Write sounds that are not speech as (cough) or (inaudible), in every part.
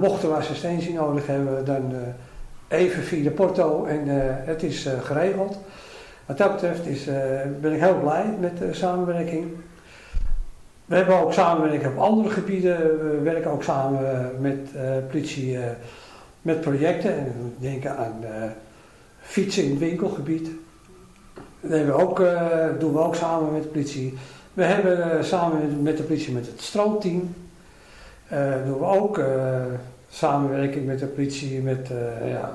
mochten we assistentie nodig hebben, dan even via de porto en het is geregeld. Wat dat betreft is, ben ik heel blij met de samenwerking. We hebben ook samenwerking op andere gebieden. We werken ook samen met politie met projecten. En we denken aan fietsen in het winkelgebied. Dat doen we ook samen met de politie. We hebben uh, samen met de politie met het stroomteam, uh, doen we ook uh, samenwerking met de politie met ja,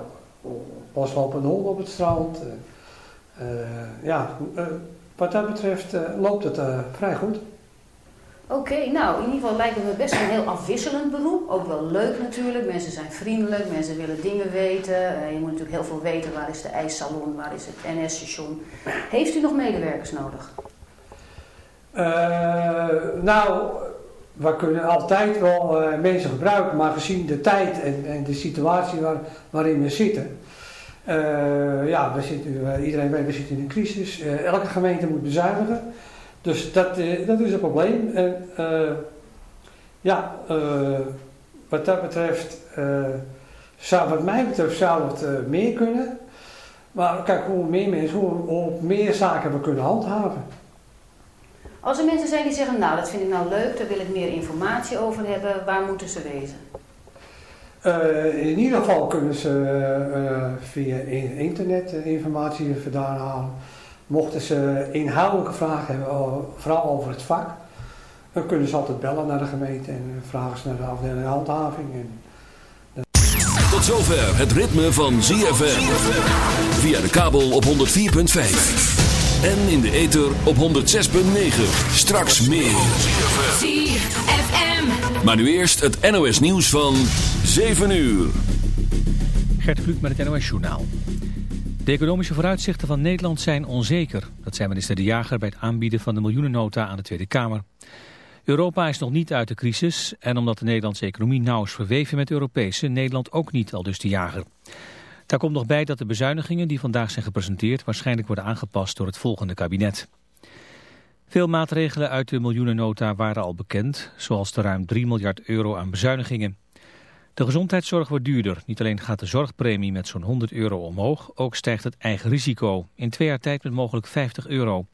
loslopende honden op het strand. ja, wat dat betreft loopt het vrij goed. Oké, nou in ieder geval lijkt het me best een heel afwisselend beroep. Ook wel leuk natuurlijk. Mensen zijn vriendelijk, mensen willen dingen weten. je moet natuurlijk heel veel weten. Waar is de ijssalon, waar is het NS-station. Heeft u nog medewerkers nodig? Uh, nou, we kunnen altijd wel uh, mensen gebruiken, maar gezien de tijd en, en de situatie waar, waarin we zitten. Uh, ja, we zitten, iedereen weet, we zitten in een crisis. elke gemeente moet bezuinigen. Dus dat, dat is een probleem. En ja, wat dat betreft, zou, wat mij betreft, zou het meer kunnen. Maar kijk, hoe meer mensen, hoe meer zaken we kunnen handhaven. Als er mensen zijn die zeggen, nou dat vind ik nou leuk, daar wil ik meer informatie over hebben, waar moeten ze wezen? Uh, in ieder geval kunnen ze uh, via internet informatie vandaan halen. Mochten ze inhoudelijke vragen hebben, vooral over het vak, dan kunnen ze altijd bellen naar de gemeente en vragen ze naar de afdeling handhaving. En, Tot zover het ritme van ZFM. Via de kabel op 104.5. En in de ether op 106.9. Straks meer. ZFM. Maar nu eerst het NOS nieuws van 7 uur. Gert Kluk met het NOS journaal. De economische vooruitzichten van Nederland zijn onzeker. Dat zei minister De Jager bij het aanbieden van de miljoenennota aan de Tweede Kamer. Europa is nog niet uit de crisis en omdat de Nederlandse economie nauw is verweven met de Europese, Nederland ook niet, al dus De Jager. Daar komt nog bij dat de bezuinigingen die vandaag zijn gepresenteerd waarschijnlijk worden aangepast door het volgende kabinet. Veel maatregelen uit de miljoenennota waren al bekend, zoals de ruim 3 miljard euro aan bezuinigingen. De gezondheidszorg wordt duurder. Niet alleen gaat de zorgpremie met zo'n 100 euro omhoog, ook stijgt het eigen risico. In twee jaar tijd met mogelijk 50 euro.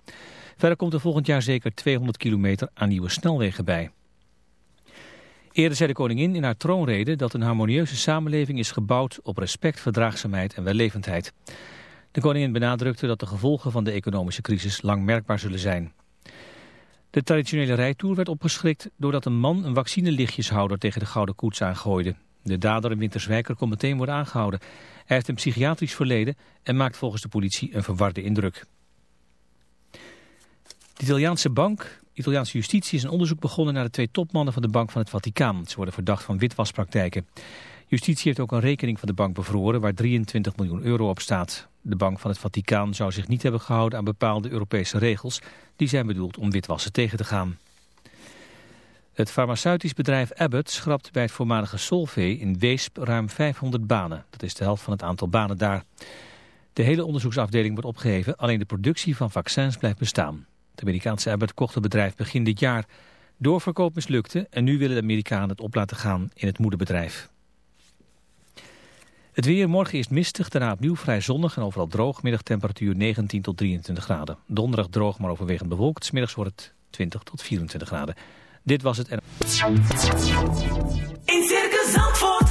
Verder komt er volgend jaar zeker 200 kilometer aan nieuwe snelwegen bij. Eerder zei de koningin in haar troonrede dat een harmonieuze samenleving is gebouwd op respect, verdraagzaamheid en wellevendheid. De koningin benadrukte dat de gevolgen van de economische crisis lang merkbaar zullen zijn. De traditionele rijtour werd opgeschrikt doordat een man een vaccinelichtjeshouder tegen de Gouden Koets aangooide. De dader in Winterswijker kon meteen worden aangehouden. Hij heeft een psychiatrisch verleden en maakt volgens de politie een verwarde indruk. De Italiaanse bank Italiaanse justitie is een onderzoek begonnen naar de twee topmannen van de Bank van het Vaticaan. Ze worden verdacht van witwaspraktijken. Justitie heeft ook een rekening van de bank bevroren waar 23 miljoen euro op staat. De Bank van het Vaticaan zou zich niet hebben gehouden aan bepaalde Europese regels. Die zijn bedoeld om witwassen tegen te gaan. Het farmaceutisch bedrijf Abbott schrapt bij het voormalige Solvay in Weesp ruim 500 banen. Dat is de helft van het aantal banen daar. De hele onderzoeksafdeling wordt opgeheven, alleen de productie van vaccins blijft bestaan. Het Amerikaanse Abbott kocht het bedrijf begin dit jaar. Doorverkoop mislukte en nu willen de Amerikanen het op laten gaan in het moederbedrijf. Het weer morgen is mistig, daarna opnieuw vrij zonnig en overal droog. Middagtemperatuur 19 tot 23 graden. Donderdag droog, maar overwegend bewolkt. Smiddags wordt het 20 tot 24 graden. Dit was het. In Circus Zandvoort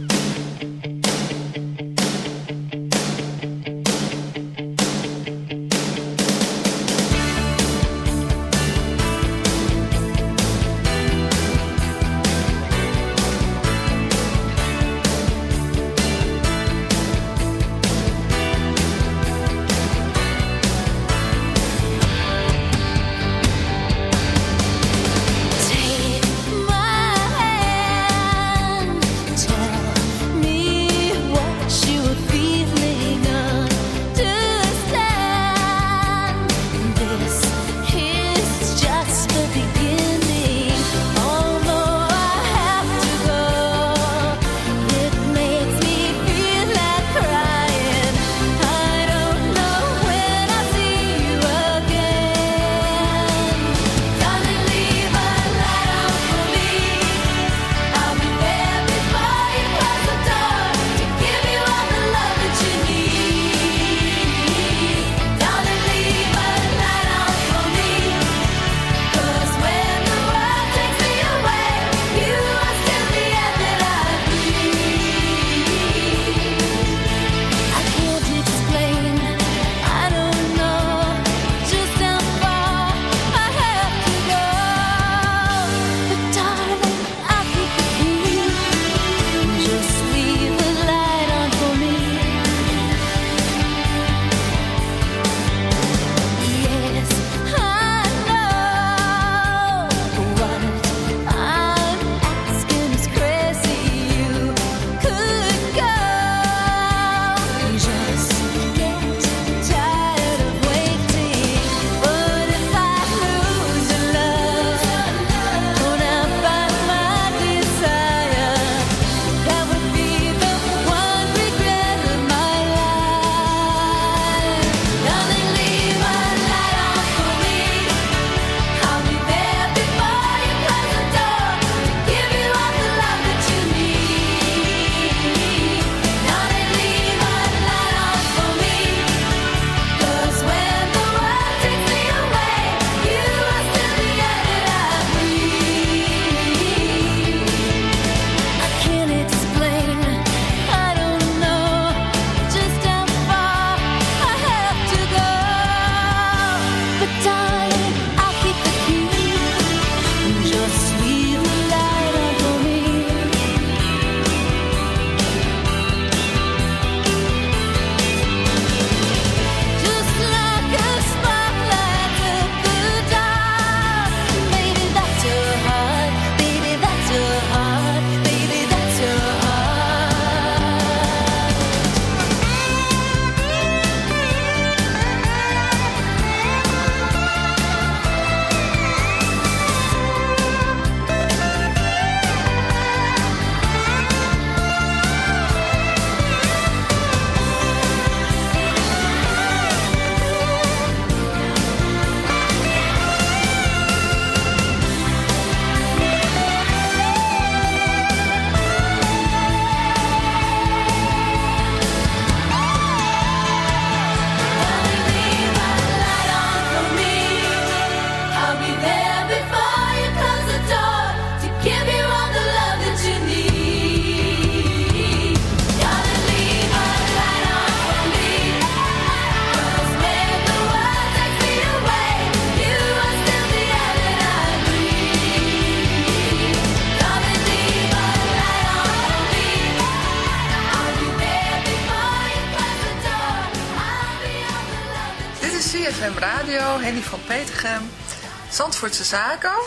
Zandvoortse Zaken.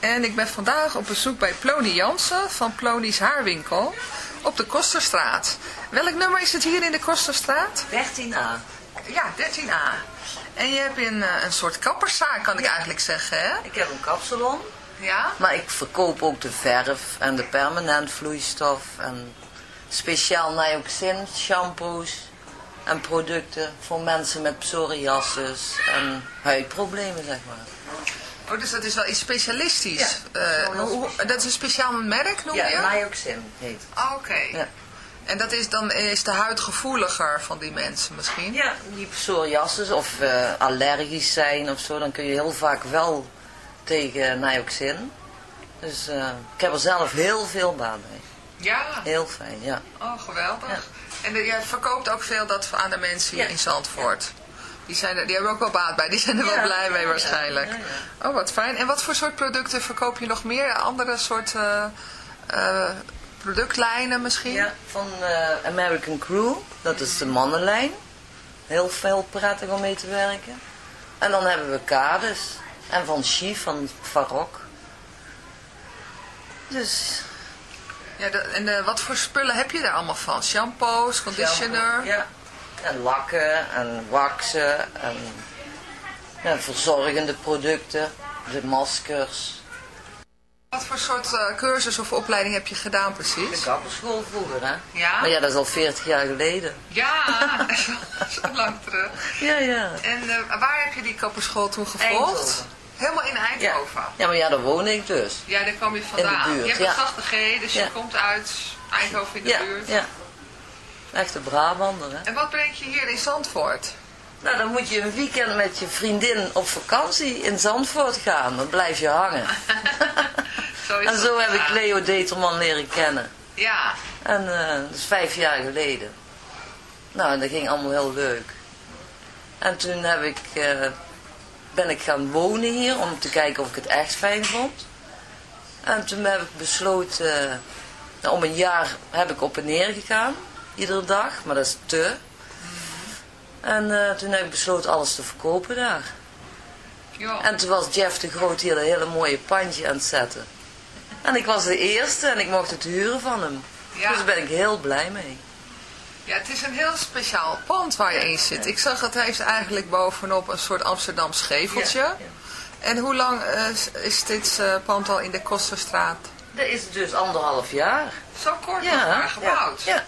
En ik ben vandaag op bezoek bij Plony Jansen van Plony's Haarwinkel op de Kosterstraat. Welk nummer is het hier in de Kosterstraat? 13a. Ja, 13a. En je hebt een, eh, een soort kapperszaak, kan ik eigenlijk zeggen, hè? Ik heb een kapsalon, Ja? maar ik verkoop ook de verf en de permanent vloeistof en speciaal Nioxin shampoos en producten voor mensen met psoriasis en huidproblemen, zeg maar. Oh, dus dat is wel iets specialistisch. Ja, Eh, hoe- dat is een speciaal merk, noem je? Ja, Nioxin heet het. Ah, Oké. Ja. En dat is dan is de huid gevoeliger van die mensen misschien? Ja, die psoriasis of eh, allergisch zijn of zo, dan kun je heel vaak wel tegen Nioxin. Dus eh, ik heb er zelf heel veel baat bij. Ja. Heel fijn, ja. Oh, geweldig. Ja. En jij verkoopt ook veel dat aan de mensen hier Ja. in Zandvoort. Die, zijn er, die hebben ook wel baat bij. Die zijn er wel blij mee waarschijnlijk. ja, Oh, wat fijn. En wat voor soort producten verkoop je nog meer? Andere soorten eh, productlijnen misschien? Ja, van eh, American Crew. Dat is de mannenlijn. Heel veel prettig om mee te werken. En dan hebben we kades. En van Chief, van Farok. Dus... Ja, de- en eh, wat voor spullen heb je daar allemaal van? Shampoos, conditioner? Ja. En lakken en waxen en ja, verzorgende producten. De maskers. Wat voor soort eh, cursus of opleiding heb je gedaan De precies? kapperschool vroeger, hè? Ja? Maar ja, dat is al 40 jaar geleden. Ja, (laughs) zo lang terug. Ja, ja. En eh, waar heb je die kapperschool toen gevolgd? Eindhoven. Helemaal in Ja. Eindhoven? ja, maar ja, daar woon ik dus. Ja, daar kwam je vandaan. buurt, je hebt ja. een zachte G, dus je Ja. komt uit Eindhoven in de Ja, buurt. ja. Echte Brabander, hè? En wat brengt je hier in Zandvoort? Nou, dan moet je een weekend met je vriendin op vakantie in Zandvoort gaan. Dan blijf je hangen. (laughs) Zo is En zo heb ik. Leo Determan leren kennen. Ja, En eh, dat is vijf jaar geleden. Nou, en dat ging allemaal heel leuk. En toen heb ik, eh, ben ik gaan wonen hier om te kijken of ik het echt fijn vond. En toen heb ik besloten, eh, om een jaar heb ik op en neer gegaan. Iedere dag, maar dat is te. En eh, toen heb ik besloten alles te verkopen daar. joh. En toen was Jeff de Groot hier een hele mooie pandje aan het zetten. En ik was de eerste en ik mocht het huren van hem. Ja. Dus daar ben ik heel blij mee. ja, het is een heel speciaal pand waar je in zit. Ik zag het heeft eigenlijk bovenop een soort Amsterdam scheveltje. Ja, En hoe lang eh, is- dit eh, pand al in de Kosterstraat? Dat is dus anderhalf jaar. Zo kort nog maar gebouwd. Ja, ja.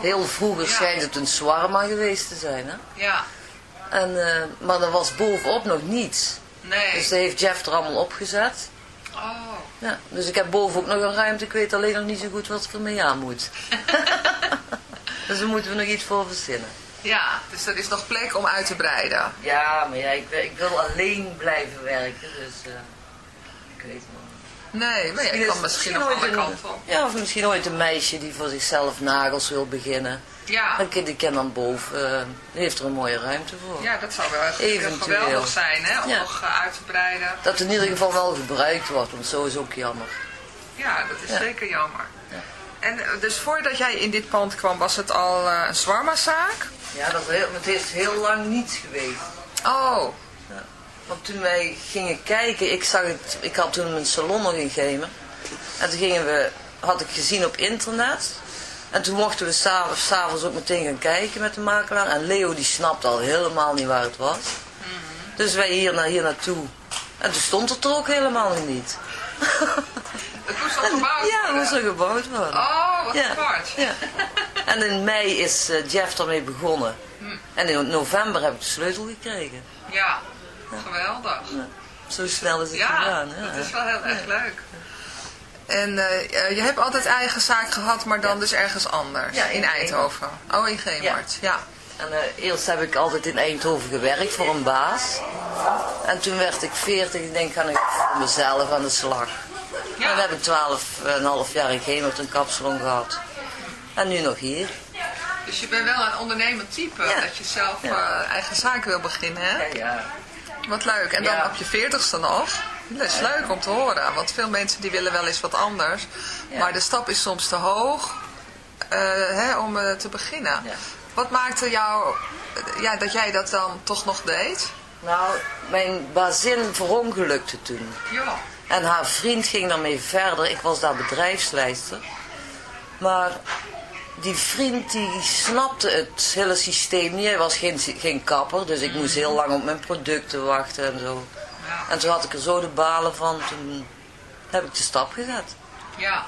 Heel vroeger Ja. schijnt het een zwarma geweest te zijn. Hè? ja. En, eh, maar er was bovenop nog niets. Nee. Dus dat heeft Jeff er allemaal opgezet. Oh. Ja, dus ik heb boven ook nog een ruimte. Ik weet alleen nog niet zo goed wat er mee aan moet. (laughs) dus daar moeten we nog iets voor verzinnen. Ja, dus er is nog plek om uit te breiden. Ja, maar ja, ik, ik wil alleen blijven werken. Dus eh, ik weet het nog. Nee, maar je Misschien kan is- misschien nog een- kanten op. Ja, of misschien ooit een meisje die voor zichzelf nagels wil beginnen. Ja. Dan kan die kan dan boven, die heeft er een mooie ruimte voor. ja, dat zou wel echt heel geweldig zijn, hè? Om Ja. nog eh, uit te breiden. Dat in ieder geval wel gebruikt wordt, want zo is ook jammer. Ja, dat is Ja. zeker jammer. Ja. En eh, dus voordat jij in dit pand kwam, was het al een zwarma-zaak? Ja, dat is heel, het is heel lang niets geweest. Oh, Want toen wij gingen kijken, ik zag het, ik had toen een salon nog in Gemen. En toen gingen we, had ik gezien op internet. En toen mochten we s'avonds, s'avonds ook meteen gaan kijken met de makelaar. En Leo die snapte al helemaal niet waar het was. Dus wij hier, naar, hier naartoe. En toen stond het er ook helemaal niet. het moest al gebouwd ja, het worden. moest er gebouwd worden. Oh, wat Ja. apart. Ja. En in mei is eh, Jeff ermee begonnen. En in november heb ik de sleutel gekregen. Ja, (laughs) geweldig. Zo snel is het Ja, gegaan. Ja. dat is wel heel erg leuk. En eh, eh, je hebt altijd eigen zaak gehad, maar dan dus ergens anders. Ja, in in Eindhoven. Oh, in Geemart. Ja. En eh, eerst heb ik altijd in Eindhoven gewerkt voor een baas. En toen werd ik 40, ik denk, ga ik voor mezelf aan de slag. Ja. Dan heb ik 12,5 jaar in Gemert een kapsalon gehad. En nu nog hier. Dus je bent wel een ondernemend type, Ja. dat je zelf Ja. eh, eigen zaak wil beginnen, hè? ja. Wat leuk. En dan Ja. op je veertigste nog. Dat is leuk om te horen, want veel mensen die willen wel eens wat anders. Ja. Maar de stap is soms te hoog eh, hè, om eh, te beginnen. Ja. Wat maakte jou, ja, dat jij dat dan toch nog deed? Nou, mijn bazin verongelukte toen. Ja. En haar vriend ging daarmee verder. Ik was daar bedrijfsleider. Maar die vriend die snapte het hele systeem niet. Hij was geen, geen kapper, dus ik moest heel lang op mijn producten wachten en zo. En toen had ik er zo de balen van, toen heb ik de stap gezet. Ja.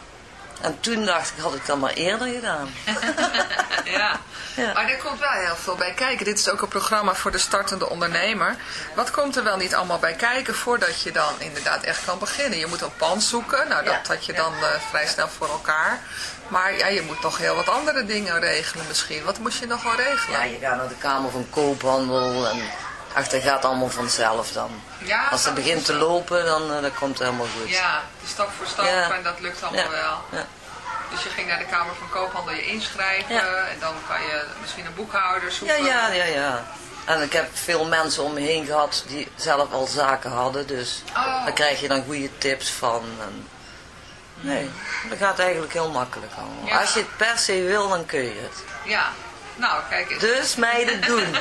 En toen dacht ik, had ik dat maar eerder gedaan. (laughs) ja. ja. Maar er komt wel heel veel bij kijken. Dit is ook een programma voor de startende ondernemer. Wat komt er wel niet allemaal bij kijken voordat je dan inderdaad echt kan beginnen? Je moet een pand zoeken. Nou, dat had je dan uh, vrij snel voor elkaar. Maar ja, je moet nog heel wat andere dingen regelen misschien. Wat moest je nog wel regelen? Ja, je gaat naar de Kamer van Koophandel en ach, dat gaat allemaal vanzelf dan. Ja, Als het begint te lopen, dan, uh, dan komt het helemaal goed. Ja, stap voor stap en dat lukt allemaal wel. Ja. Dus je ging naar de Kamer van Koophandel je inschrijven en dan kan je misschien een boekhouder zoeken. Ja, ja, ja, ja. En ik heb veel mensen om me heen gehad die zelf al zaken hadden, dus oh. daar krijg je dan goede tips van. En nee, dat gaat eigenlijk heel makkelijk allemaal. Ja. Als je het per se wil, dan kun je het. Ja, nou kijk eens. Dus meiden (laughs) doen.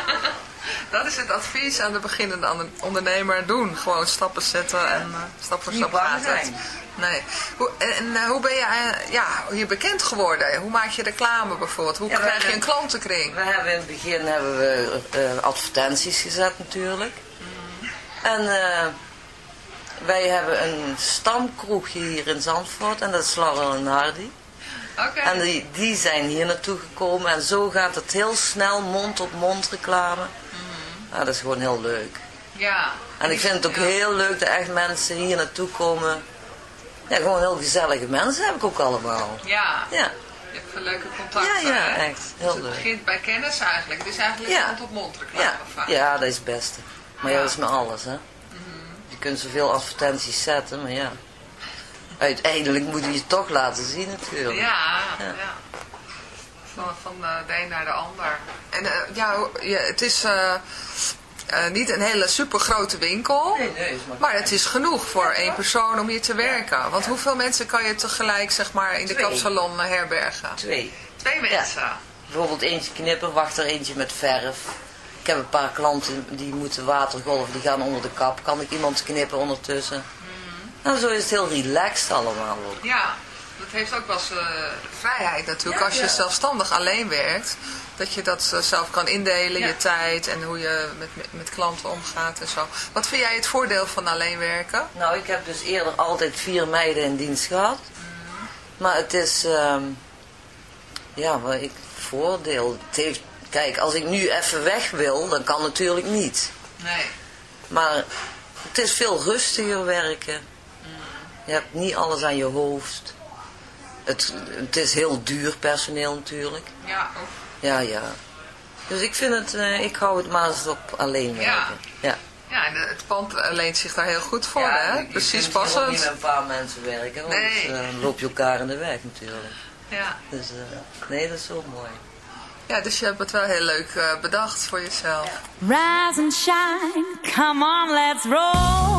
Dat is het advies aan de beginnende ondernemer doen. Gewoon stappen zetten en uh, stap voor stap gaat het. Nee. Hoe, en uh, hoe ben je uh, ja, hier bekend geworden? Hoe maak je reclame bijvoorbeeld? Hoe Ja, krijg je een klantenkring? We hebben in het begin hebben we eh, advertenties gezet natuurlijk. En eh, wij hebben een stamkroegje hier in Zandvoort en dat is Laurel en Hardy. Oké. En die, die zijn hier naartoe gekomen en zo gaat het heel snel mond op mond reclame. Nou, dat is gewoon heel leuk. Ja. En ik vind het ook Ja. heel leuk dat echt mensen hier naartoe komen. Ja, gewoon heel gezellige mensen heb ik ook allemaal. Ja. Ja, Je hebt veel leuke contacten. Ja, ja, echt. Heel dus het leuk. begint bij kennis eigenlijk. Het is eigenlijk Ja. mond-op-mond reclame ja, vaak. ja, dat is het beste. Maar Ja. dat is met alles, hè. Je kunt zoveel advertenties zetten, maar ja. Uiteindelijk moet je het toch laten zien natuurlijk. Ja, Ja. ja. Van, van de een naar de ander. En eh, ja, het is eh, eh, niet een hele super grote winkel. Nee, nee, maar- Maar het is genoeg voor één persoon om hier te werken. Want hoeveel mensen kan je tegelijk zeg maar, in de Twee. kapsalon herbergen? Twee. Twee mensen. Bijvoorbeeld eentje knippen, wacht er eentje met verf. Ik heb een paar klanten die moeten watergolven, die gaan onder de kap. Kan ik iemand knippen ondertussen? Nou, zo is het heel relaxed allemaal ook. Ja, dat heeft ook wel zijn vrijheid natuurlijk. Ja, Als je ja. zelfstandig alleen werkt, dat je dat eh, zelf kan indelen, Ja. je tijd en hoe je met, met, klanten omgaat en zo. Wat vind jij het voordeel van alleen werken? Nou, ik heb dus eerder altijd vier meiden in dienst gehad. Maar het is, ehm, ja, wat ik voordeel. Het heeft, kijk, als ik nu even weg wil, dan kan natuurlijk niet. Nee. Maar het is veel rustiger werken. Je hebt niet alles aan je hoofd. Het, het is heel duur personeel natuurlijk. Ja, ook. Ja, ja. Dus ik vind het, eh, ik hou het maar eens op alleen werken. Ja. Ja. Ja, en het pand leent zich daar heel goed voor, Ja, hè? je- je Precies ook passend. niet met een paar mensen werken, want Nee. dan loop je elkaar in de weg natuurlijk. Ja. Dus eh, nee, dat is wel mooi. Ja, dus je hebt het wel heel leuk eh, bedacht voor jezelf. Rise and shine, come on, let's roll.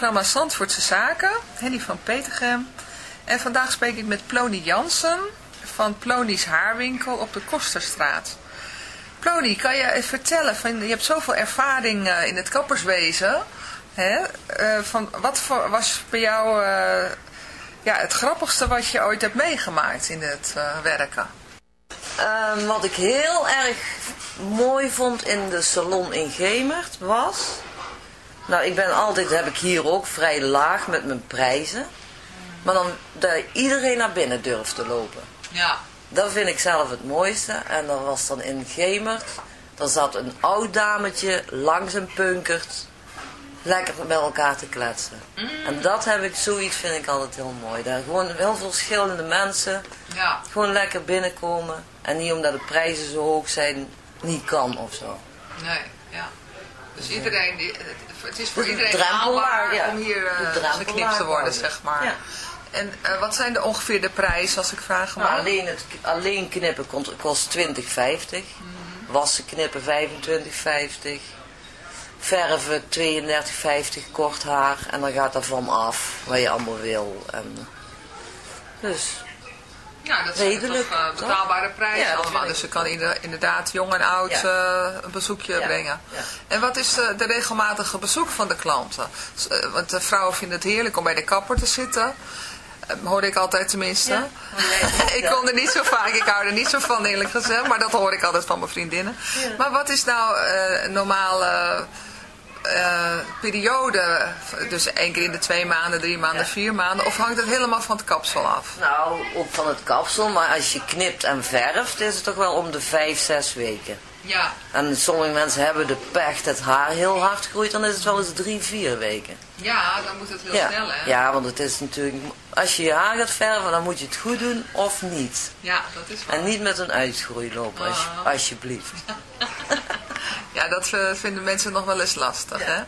Programma Zandvoortse Zaken, Henny van Petergem. En vandaag spreek ik met Plony Jansen van Plony's Haarwinkel op de Kosterstraat. Plony, kan je vertellen, van, je hebt zoveel ervaring eh, in het kapperswezen. Hè? Eh, van, wat was bij jou eh, ja, het grappigste wat je ooit hebt meegemaakt in het werken? Ehm, wat ik heel erg mooi vond in de salon in Gemert was... Nou, ik ben altijd, heb ik hier ook, vrij laag met mijn prijzen. Maar dan dat iedereen naar binnen durft te lopen. Ja. Dat vind ik zelf het mooiste. En dat was dan in Gemert. Daar zat een oud dametje langs een punkert. Lekker met elkaar te kletsen. En dat heb ik, zoiets vind ik altijd heel mooi. Daar gewoon heel veel verschillende mensen. Ja. Gewoon lekker binnenkomen. En niet omdat de prijzen zo hoog zijn, niet kan of zo. Nee. Dus iedereen, die, het is voor iedereen haalbaar ja. om hier geknipt te worden, zeg maar. Ja. En eh, wat zijn de ongeveer de prijzen, als ik vraag Nou, alleen, het, alleen knippen kost, kost 20,50. Wassen knippen 25,50. Verven 32,50 kort haar. En dan gaat er van af wat je allemaal wil. En, dus, Ja, dat zijn redelijk, toch eh, betaalbare prijzen Ja, allemaal. Dus je kan inderdaad jong en oud Ja. eh, een bezoekje Ja, brengen. ja. En wat is de, de regelmatige bezoek van de klanten? Eh, Want de vrouwen vinden het heerlijk om bij de kapper te zitten. Eh, Hoorde ik altijd tenminste. (laughs) Ik kon er niet zo vaak, ik hou er niet zo van eerlijk gezegd. Maar dat hoor ik altijd van mijn vriendinnen. Maar wat is nou eh, een normale eh, periode, dus één keer in de twee maanden, drie maanden, vier maanden, of hangt het helemaal van het kapsel af? Nou, ook van het kapsel, maar als je knipt en verft, is het toch wel om de vijf, zes weken. Ja, En sommige mensen hebben de pech dat het haar heel hard groeit, dan is het wel eens drie, vier weken. ja dan moet het heel ja. snel, hè? ja, want het is natuurlijk, als je je haar gaat verven, dan moet je het goed doen of niet. Ja, dat is waar. En niet met een uitgroei lopen, als, Oh. alsjeblieft. Ja, (laughs) dat eh, vinden mensen nog wel eens lastig, hè? ja.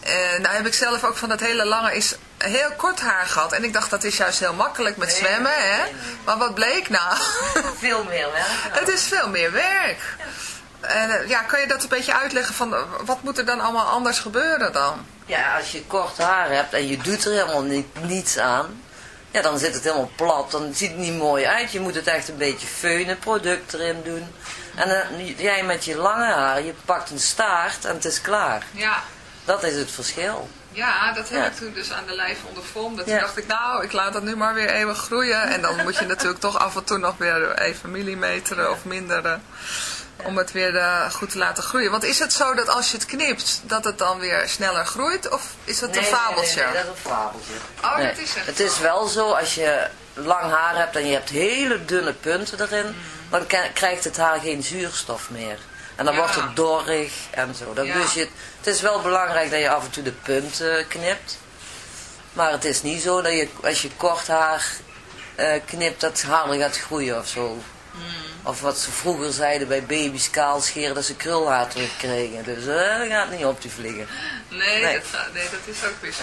En nou heb ik zelf ook van dat hele lange is heel kort haar gehad. En ik dacht dat is juist heel makkelijk met Nee, zwemmen, hè? nee. Maar wat bleek nou? (laughs) Veel meer werk. (laughs) Het is veel meer werk. En eh, ja, kan je dat een beetje uitleggen van eh, wat moet er dan allemaal anders gebeuren dan? Ja, als je kort haar hebt en je doet er helemaal niet, niets aan, ja, dan zit het helemaal plat. Dan ziet het niet mooi uit. Je moet het echt een beetje feunen, product erin doen. En dan, jij met je lange haar, je pakt een staart en het is klaar. Ja, Dat is het verschil. ja dat heb Ja. ik toen dus aan de lijf ondervonden. Toen Ja. dacht ik, nou, ik laat dat nu maar weer eeuwig groeien. En dan moet je (laughs) natuurlijk toch af en toe nog weer even millimeteren of minderen. Om het weer eh, goed te laten groeien. Want is het zo dat als je het knipt, dat het dan weer sneller groeit? Of is dat een fabeltje? Nee, nee, dat is een fabeltje. Oh, Nee, dat is echt Het is wel zo, als je lang haar hebt en je hebt hele dunne punten erin, dan ke- krijgt het haar geen zuurstof meer. En dan Ja. wordt het dorrig en zo. Dan Ja. dus je, het is wel belangrijk dat je af en toe de punten knipt. Maar het is niet zo dat je, als je kort haar eh, knipt, dat het harder gaat groeien of zo. Hmm. Of wat ze vroeger zeiden bij baby's kaal scheren, dat ze krulhaar terugkregen. Dus eh, dat gaat niet op die vliegen. Nee, Nee. Dat, gaat- nee, dat is ook weer zo.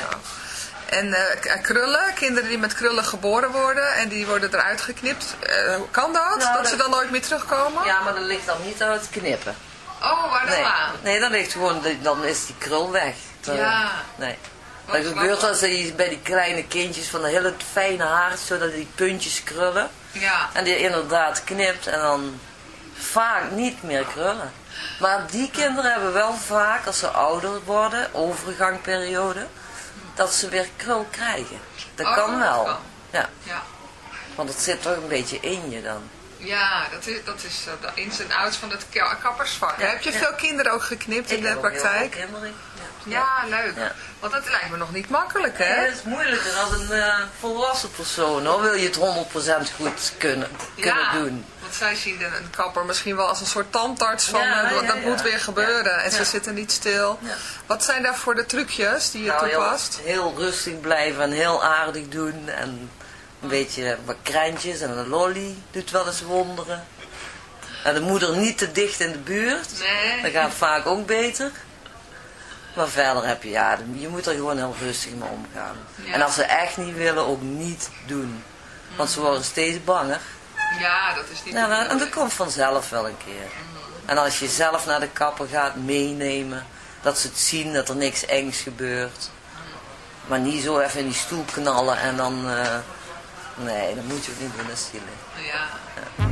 En eh, krullen, kinderen die met krullen geboren worden en die worden eruit geknipt. eh, kan dat? Nou, dat ze dan nooit meer terugkomen? Ja, maar dat ligt dan niet aan het knippen. Oh, waar dan Nee, aan? nee dan ligt gewoon, dan is die krul weg. Dan- Ja. Nee. Wat Dat gebeurt als bij die kleine kindjes van de hele fijne haar, zodat die puntjes krullen. Ja. En die inderdaad knipt en dan vaak niet meer krullen. Maar die kinderen hebben wel vaak, als ze ouder worden, overgangperiode, dat ze weer krul krijgen. Dat Oh, kan wel. kan. Ja, Ja. want het zit toch een beetje in je dan. Ja, dat is, dat is eh, de ins en outs van het ka- kappersvak. Ja, Heb je ja. veel kinderen ook geknipt in de heb praktijk? veel kinderen. Ja, leuk. Ja. Want dat lijkt me nog niet makkelijk, hè? het is moeilijker als een eh, volwassen persoon, hoor. Wil je het 100% goed kunnen, kunnen doen. Want zij zien de- een kapper misschien wel als een soort tandarts van eh, dat, moet weer gebeuren. En ze zitten niet stil. Ja. Wat zijn daar voor de trucjes die je Nou, heel, toepast? heel rustig blijven en heel aardig doen. En een beetje wat krentjes en een lolly doet wel eens wonderen. En de moeder niet te dicht in de buurt. Nee. Dat gaat vaak ook beter. Maar verder heb je, ja, je moet er gewoon heel rustig mee omgaan. Ja. En als ze echt niet willen, ook niet doen. Want ze worden steeds banger. Ja, dat is niet Ja, en dat komt vanzelf wel een keer. En als je zelf naar de kapper gaat meenemen, dat ze het zien dat er niks engs gebeurt. Maar niet zo even in die stoel knallen en dan... eh, nee, dat moet je ook niet doen, dat is zielig. Ja.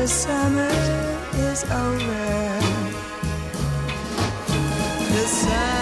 the summer is over. The sun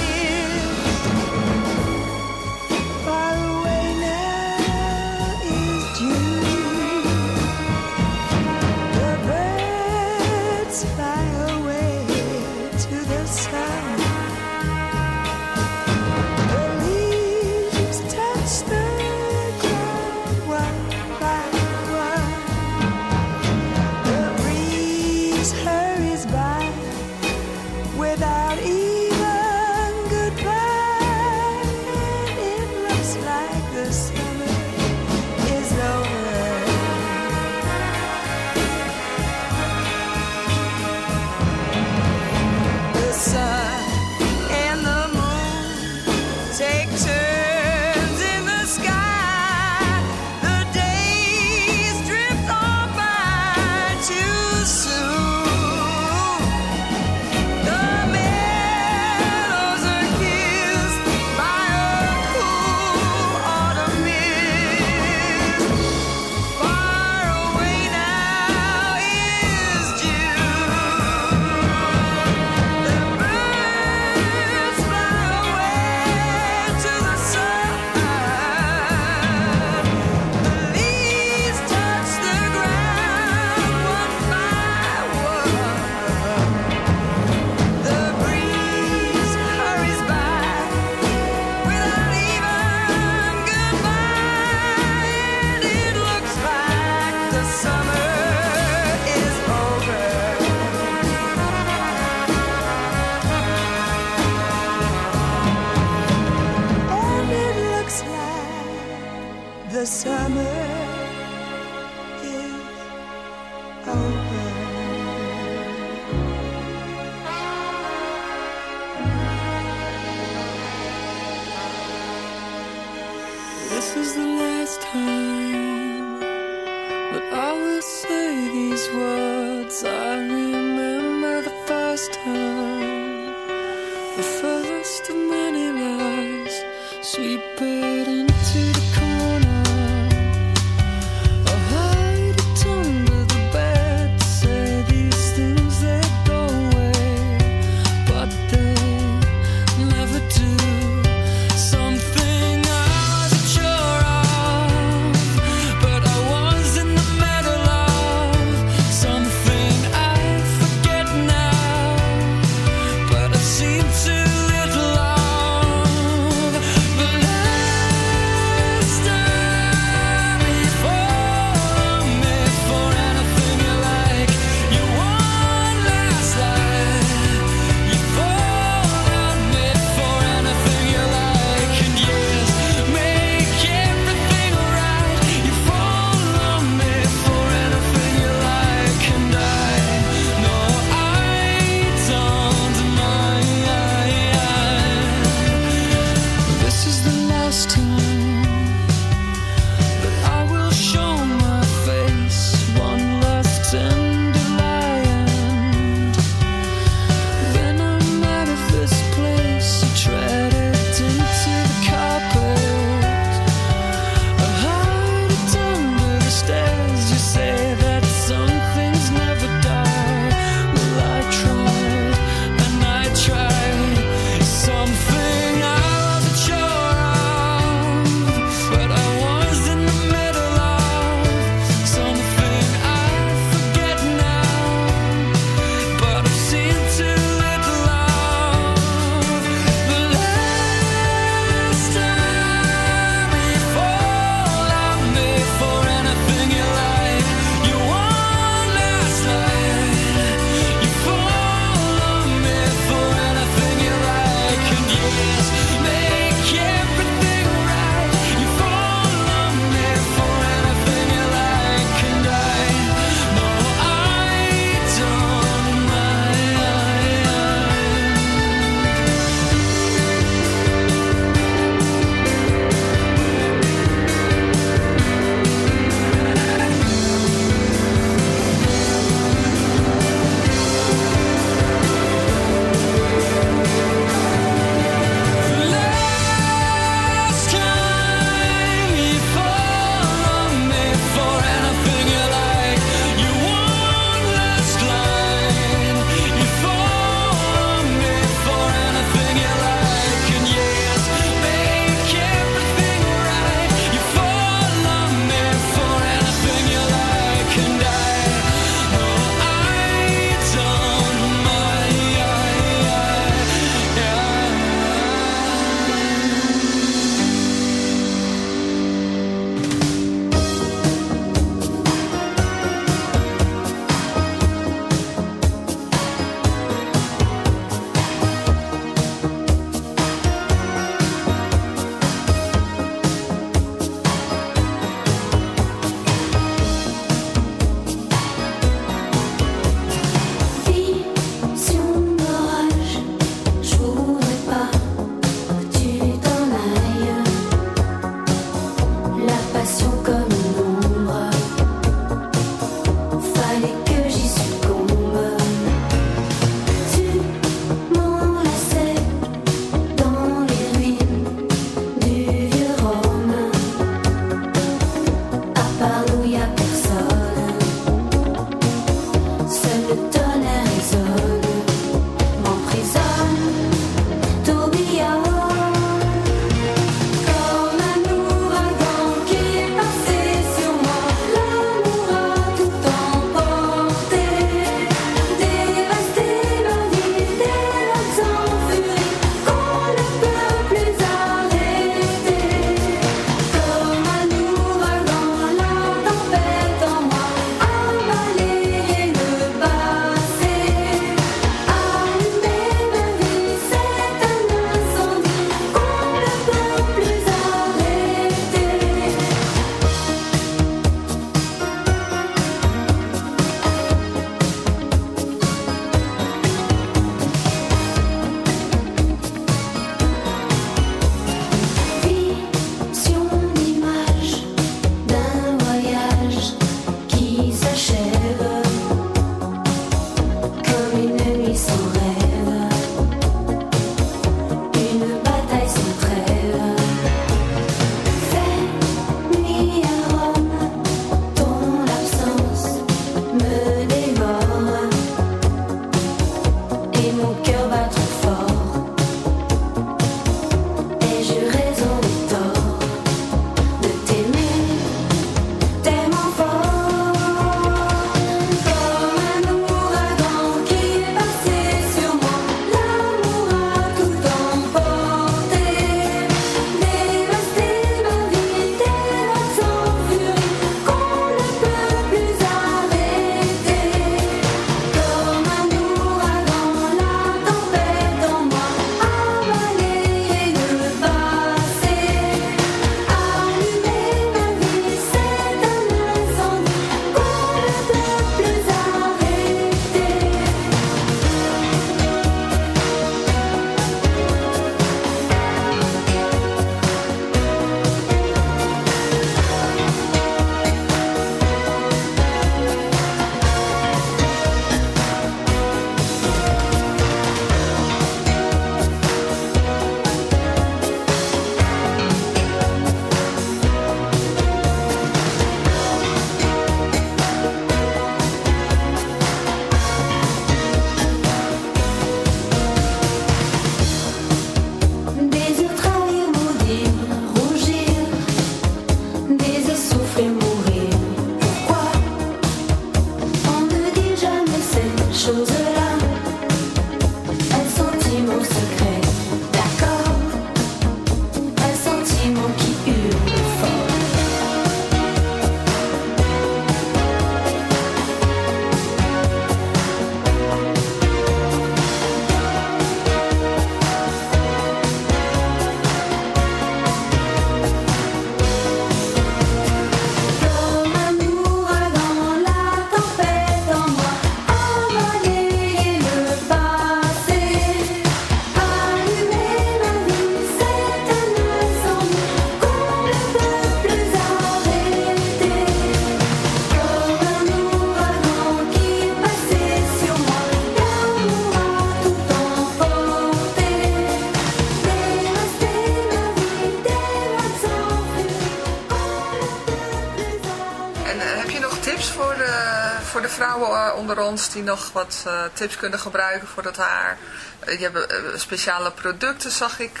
onder ons die nog wat eh, tips kunnen gebruiken voor dat haar? Eh, je hebt eh, speciale producten, zag ik.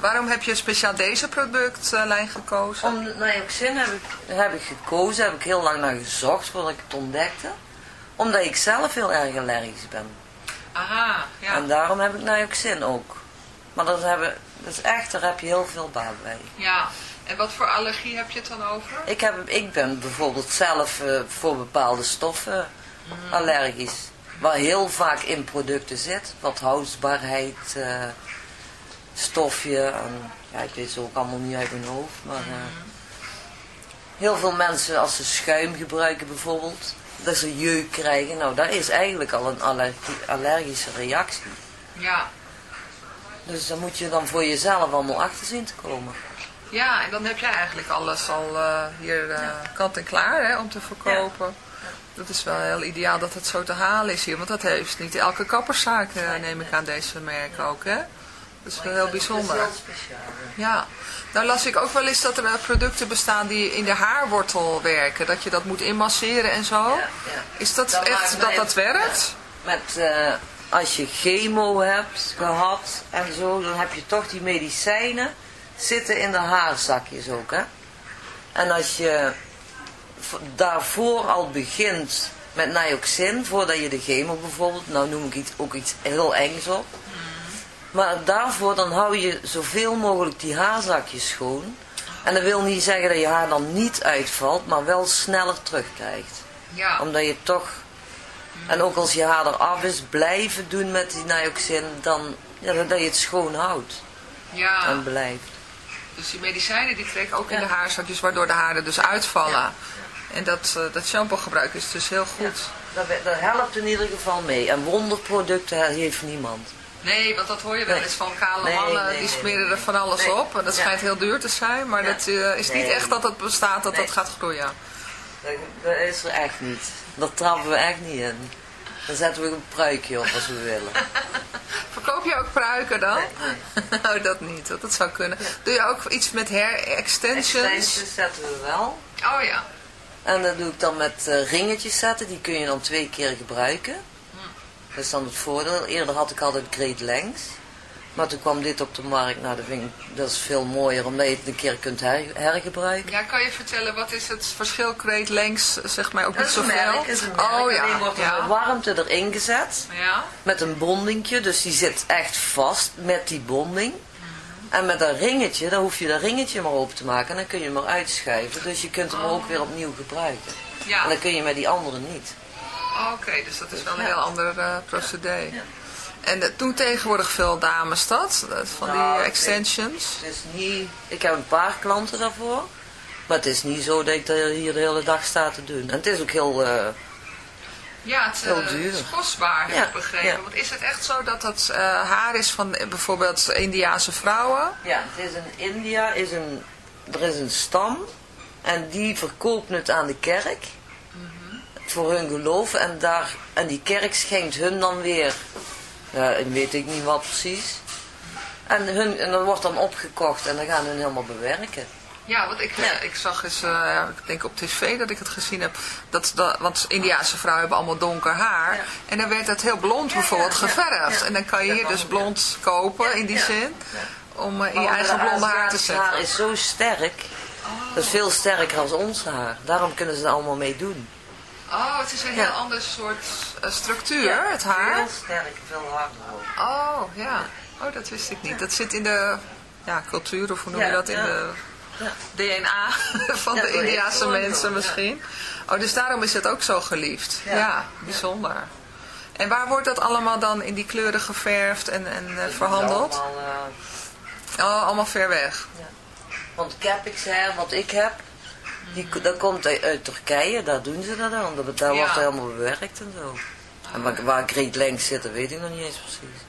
waarom heb je speciaal deze productlijn gekozen? Om Nioxin heb ik, heb ik gekozen, heb ik heel lang naar gezocht voordat ik het ontdekte. Omdat ik zelf heel erg allergisch ben. Aha, ja. En daarom heb ik Nioxin ook. Maar dat, hebben, dat is echt, daar heb je heel veel baat bij. ja. En wat voor allergie heb je het dan over? Ik, heb, ik ben bijvoorbeeld zelf voor bepaalde stoffen allergisch. Waar heel vaak in producten zit. Wat houdbaarheid, eh, stofje. En, ja, ik weet ze ook allemaal niet uit mijn hoofd. Maar eh, heel veel mensen als ze schuim gebruiken bijvoorbeeld. Dat ze jeuk krijgen. Nou, dat is eigenlijk al een allergie, allergische reactie. Ja. Dus daar moet je dan voor jezelf allemaal achter zien te komen. Ja, en dan heb jij eigenlijk alles al eh, hier kant en klaar hè, om te verkopen. Dat is wel heel ideaal dat het zo te halen is hier. Want dat heeft niet elke kapperszaak, eh, neem ik aan deze merken ook. Hè? Dat is wel heel bijzonder. Ja, nou las ik ook wel eens dat er eh, producten bestaan die in de haarwortel werken. Dat je dat moet inmasseren en zo. Is dat echt dat dat werkt? Met, eh, als je chemo hebt gehad en zo, dan heb je toch die medicijnen zitten in de haarzakjes ook, hè. En als je daarvoor al begint met Nioxin, voordat je de chemo bijvoorbeeld, nou noem ik iets, ook iets heel engs op. Maar daarvoor dan hou je zoveel mogelijk die haarzakjes schoon. En dat wil niet zeggen dat je haar dan niet uitvalt, maar wel sneller terugkrijgt Ja. omdat je toch, en ook als je haar eraf is, blijven doen met die Nioxin, dan ja, dat je het schoon houdt ja. en blijft. Dus die medicijnen die trekken ook in Ja. de haarzakjes, waardoor de haren dus uitvallen. En dat, eh, dat shampoo gebruik is dus heel goed. Dat, dat helpt in ieder geval mee. En wonderproducten heeft niemand. Nee, want dat hoor je wel eens van kale Nee, mannen, nee, die smeren er van alles Nee. op. En dat Ja. schijnt heel duur te zijn, maar Ja. dat eh, is niet echt dat het bestaat dat dat gaat groeien. Dat, dat is er echt niet. Dat trappen we echt niet in. Dan zetten we een pruikje op als we willen. (laughs) Verkoop je ook pruiken dan? Nee, (laughs) Oh, dat niet. Dat, dat zou kunnen. Doe je ook iets met hair extensions? Extensions zetten we wel. Oh ja. En dat doe ik dan met eh, ringetjes zetten. Die kun je dan twee keer gebruiken. Dat is dan het voordeel. Eerder had ik altijd Great Lengths. Maar toen kwam dit op de markt. Nou, dat, vind ik, dat is veel mooier omdat je het een keer kunt her- hergebruiken. Ja, kan je vertellen wat is het verschil Great Lengths, zeg maar ook Dat niet is een zoveel? merk, is een merk. Oh Alleen ja. wordt er ja. warmte erin gezet. Ja. Met een bondingje. Dus die zit echt vast met die bonding. En met dat ringetje, dan hoef je dat ringetje maar open te maken. En dan kun je hem eruit schuiven. Dus je kunt hem ook weer opnieuw gebruiken. En Ja. dat kun je met die andere niet. Oké, dus dat is wel een Ja. heel ander eh, procedé. En uh, doen tegenwoordig veel dames dat? Van Nou, die ik- extensions? Het is niet, ik heb een paar klanten daarvoor. Maar het is niet zo dat ik hier de hele dag sta te doen. En het is ook heel... eh, Ja, het Heel eh, is kostbaar, heb ik begrepen. Want is het echt zo dat het eh, haar is van eh, bijvoorbeeld Indiaanse vrouwen? ja, het is in India, is een, er is een stam. En die verkoopt het aan de kerk. Voor hun geloof. En, daar, en die kerk schenkt hun dan weer... Ja, weet ik niet wat precies. En, hun, en dat wordt dan opgekocht en dan gaan hun helemaal bewerken. Ja, want ik, Ja. ik zag eens, eh, ik denk op tv dat ik het gezien heb, dat, dat, want Indiaanse vrouwen hebben allemaal donker haar. Ja. En dan werd het heel blond bijvoorbeeld ja, ja. geverfd. Ja. En dan kan je hier dus blond kopen in die Ja. zin, om in je eigen de blonde haar te zetten. haar is zo sterk. Dat is veel sterker als ons haar. Daarom kunnen ze er allemaal mee doen. Oh, het is een Ja. heel ander soort eh, structuur, het haar. Veel sterk, veel harder ook. Oh, ja. Oh, dat wist ik niet. Dat zit in de ja, cultuur, of hoe noem je Ja, dat? In ja. de. DNA (laughs) van Ja, de dat Indiaanse mensen ja. misschien. Oh, dus daarom is het ook zo geliefd. Ja, Ja. bijzonder. En waar wordt dat allemaal dan in die kleuren geverfd en, en eh, verhandeld? Allemaal, eh, Oh, allemaal ver weg. want Capix hair, wat ik heb, die, dat komt uit, Turkije. Daar doen ze dat dan. Dat- Daar Ja. wordt helemaal bewerkt en zo. En waar, waar Lengths zitten, weet ik nog niet eens precies.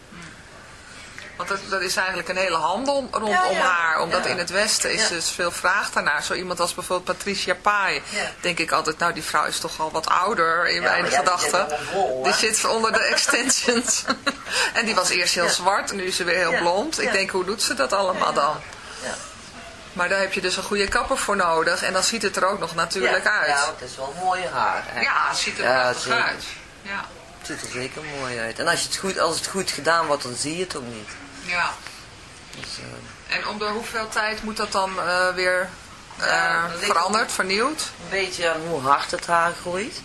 Want dat, is eigenlijk een hele handel rondom haar. Omdat in het Westen is dus veel vraag daarnaar. Zo iemand als bijvoorbeeld Patricia Pai. Denk ik altijd, nou die vrouw is toch al wat ouder in mijn gedachten. Die, zit onder de (laughs) extensions. (laughs) en die was eerst heel zwart nu is ze weer heel blond. Ik denk, hoe doet ze dat allemaal dan? Maar daar heb je dus een goede kapper voor nodig. En dan ziet het er ook nog natuurlijk uit. Ja, het is wel mooi haar. Ja, het ziet er prachtig uit. Ja. Het ziet er zeker mooi uit. En als, je het goed, als het goed gedaan wordt, dan zie je het ook niet. Ja. Dus, eh, en om de hoeveel tijd moet dat dan eh, weer eh, veranderd, vernieuwd? Een beetje aan hoe hard het haar groeit.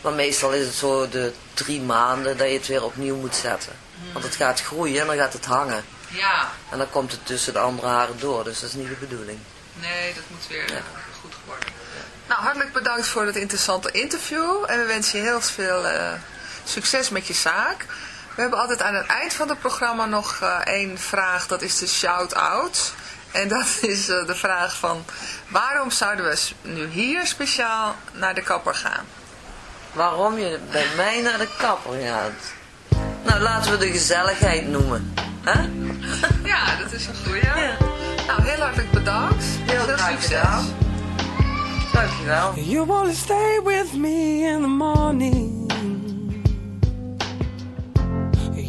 Maar meestal is het zo de drie maanden dat je het weer opnieuw moet zetten. Hmm. Want het gaat groeien en dan gaat het hangen. Ja. En dan komt het tussen de andere haren door, dus dat is niet de bedoeling. Nee, dat moet weer goed worden. Nou, hartelijk bedankt voor het interessante interview. En we wensen je heel veel succes met je zaak. We hebben altijd aan het eind van het programma nog eh, één vraag, dat is de shout-out. En dat (laughs) is eh, de vraag van, waarom zouden we nu hier speciaal naar de kapper gaan? Waarom je bij mij naar de kapper gaat? Nou, laten we de gezelligheid noemen. hè? (laughs) Ja, dat is een goeie. Ja. Nou, heel hartelijk bedankt. Heel veel succes. Dankjewel. You wanna stay with me in the morning.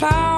fly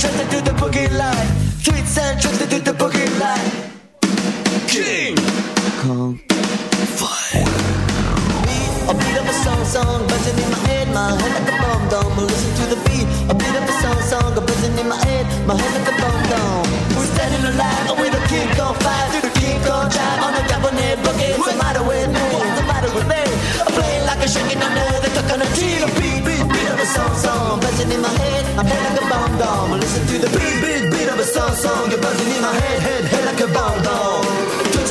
tricks to do the boogie line. Tweets and tricks to do the boogie line. King Kong Fire. I beat up a song song, buzzing in my head, my head like a bomb dome. We'll listen to the beat. I beat up a song song, a buzzing in my head, my head like a bomb dome. We're standing alive, and we're the King Kong Fire, do the King Kong Drive on the Japanese boogie. What's the matter with me? What's the matter with me? I'm playing like a shaking under the coconut tree song song buzzing in my head, my head like a bomb dome. Listen to the beat, beat, beat of a song song, you're buzzing in my head, head, head like a bomb dome.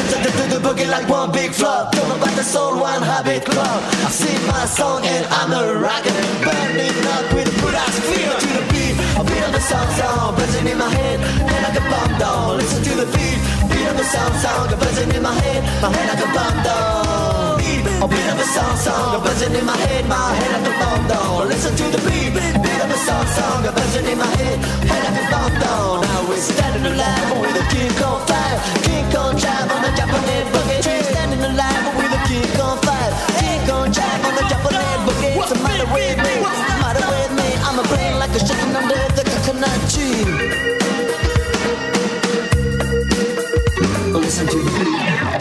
To the, boogie like one big flop. Know about the soul, one habit club. I sing my song and I'm a rocker. Burning up with a good ass feel to the beat. Beat of the song song buzzing in my head. Head like a bomb down. Listen to the beat. Beat of the song song a buzzing in my head. My head like a bomb. Beat. A beat of the song song a buzzing in my head. My head like a bomb down. Listen to the beat. Beat of the song song a buzzing in my head. Head like a bomb down. Now we're standing alive with a king on fire. King on drive on the Japanese boogie.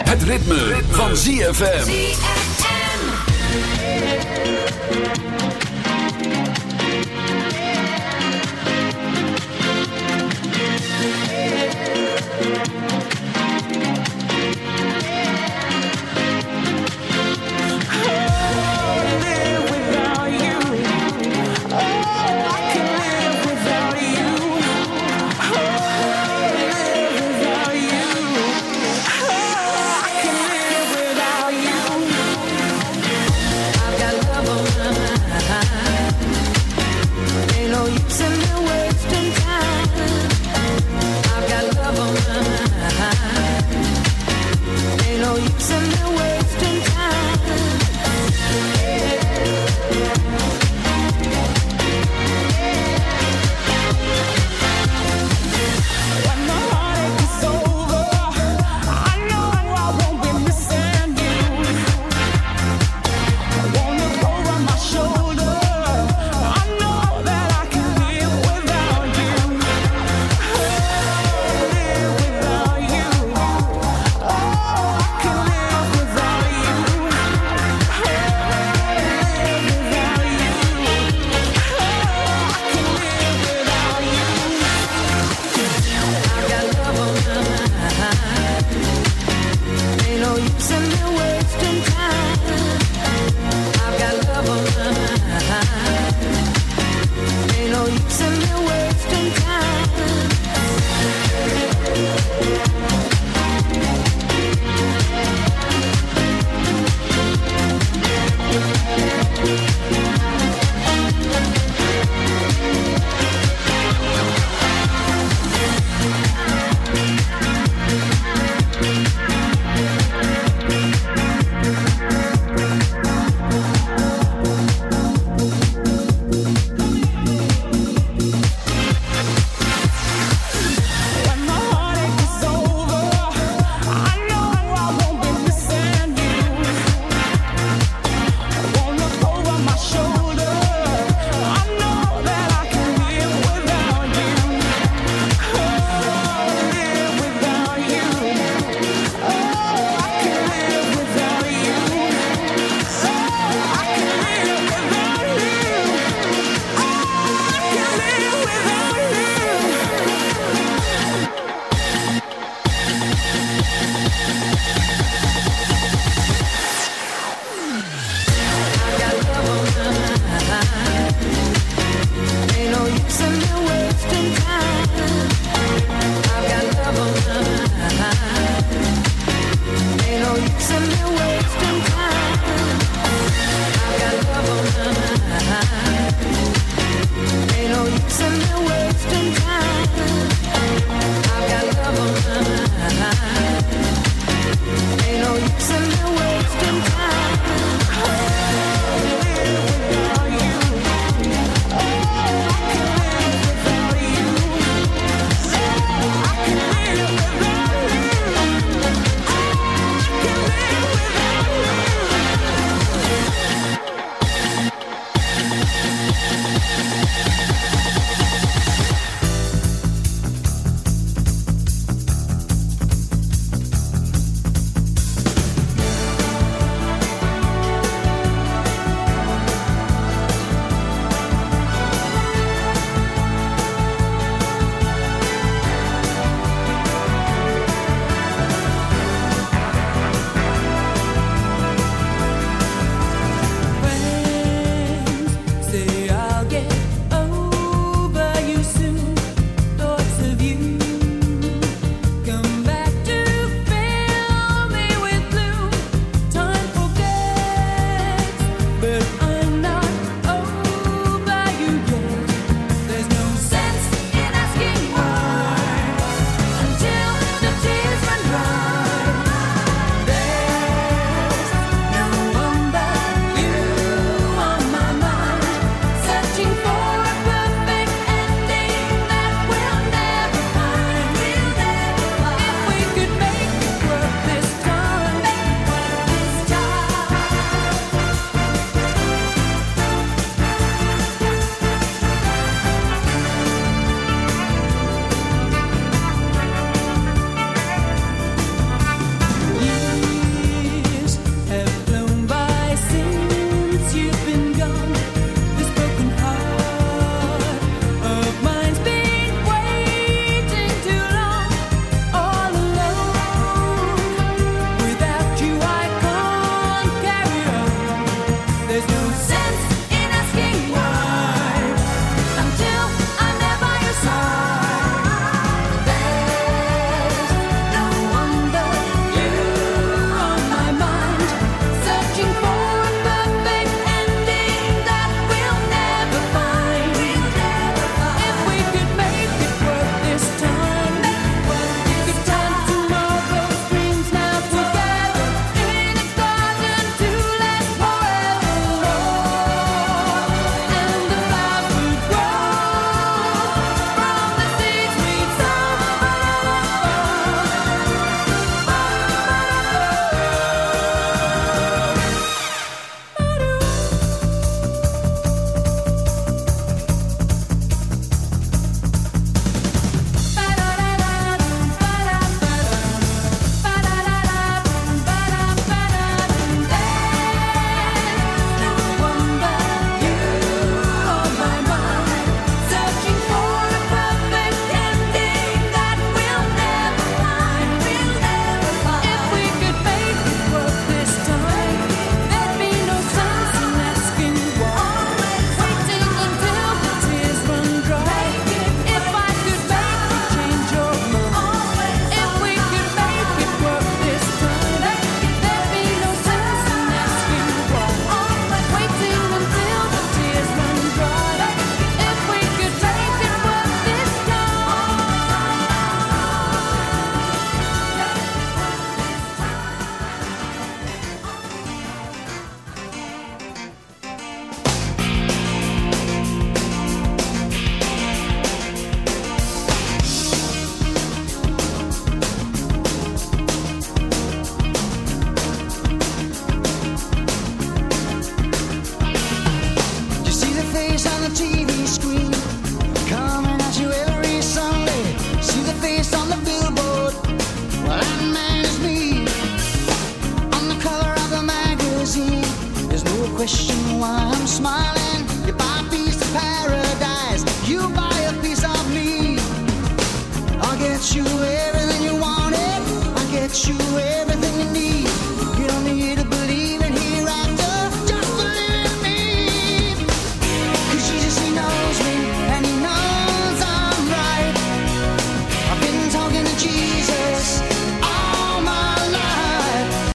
Het ritme, van ZFM.